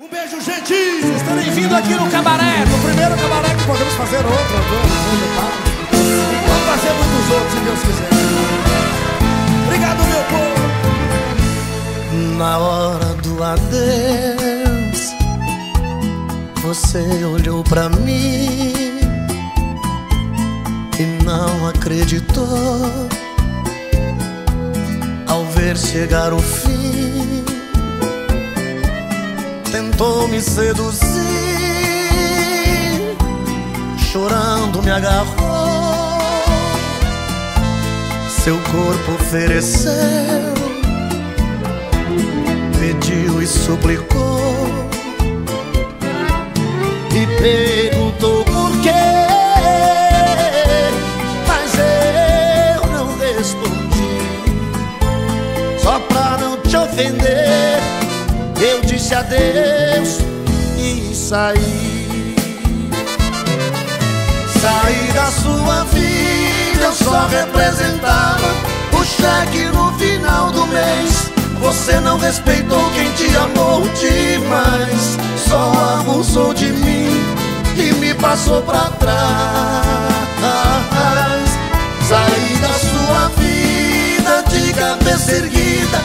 Um beijo, gente! Vocês terem vindo aqui no cabaré, no primeiro cabaré que podemos fazer outro. Vamos fazer muitos outros, se Deus quiser. Obrigado, meu povo! Na hora do adeus, você olhou pra mim e não acreditou ao ver chegar o fim tentou me seduzir, chorando me agarrou. Seu corpo ofereceu, pediu e suplicou, e perguntou por quê. Mas eu não respondi, só pra não te ofender. Eu disse adeus e saí. Saí da sua vida, eu só representava o cheque no final do mês. Você não respeitou quem te amou demais, só abusou de mim e me passou pra trás. Saí da sua vida de cabeça erguida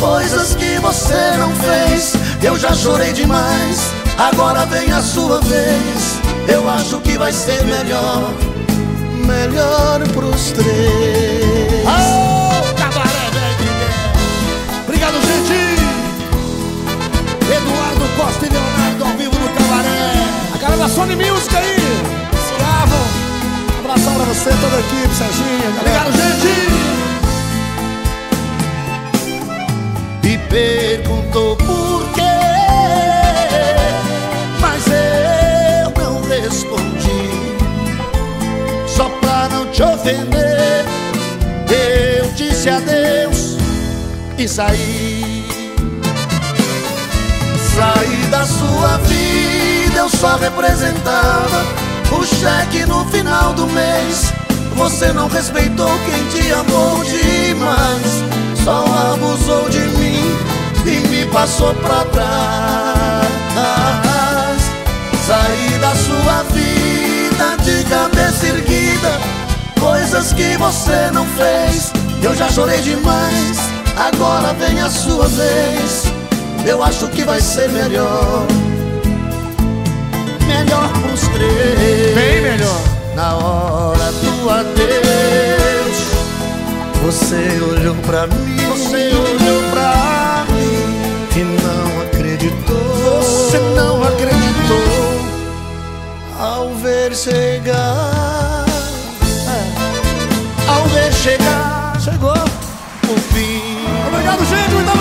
coisas que você não fez. Eu já chorei demais, agora vem a sua vez. Eu acho que vai ser melhor, melhor pros três. Oh, cabaré, velho. Obrigado, gente. Eduardo Costa e Leonardo ao vivo no cabaré. A cara da Sony Music aí. Escravo. Um abração pra você, toda a equipe, Serginho. Obrigado, gente. Ofender, eu disse adeus e saí. Saí da sua vida, eu só representava o cheque no final do mês. Você não respeitou quem te amou demais, só abusou de mim e me passou pra trás. Coisas que você não fez. Eu já chorei demais, agora vem a sua vez. Eu acho que vai ser melhor, melhor pros três. Bem melhor. Na hora do adeus, você olhou pra mim. Você olhou fim. Obrigado, gente. Muito.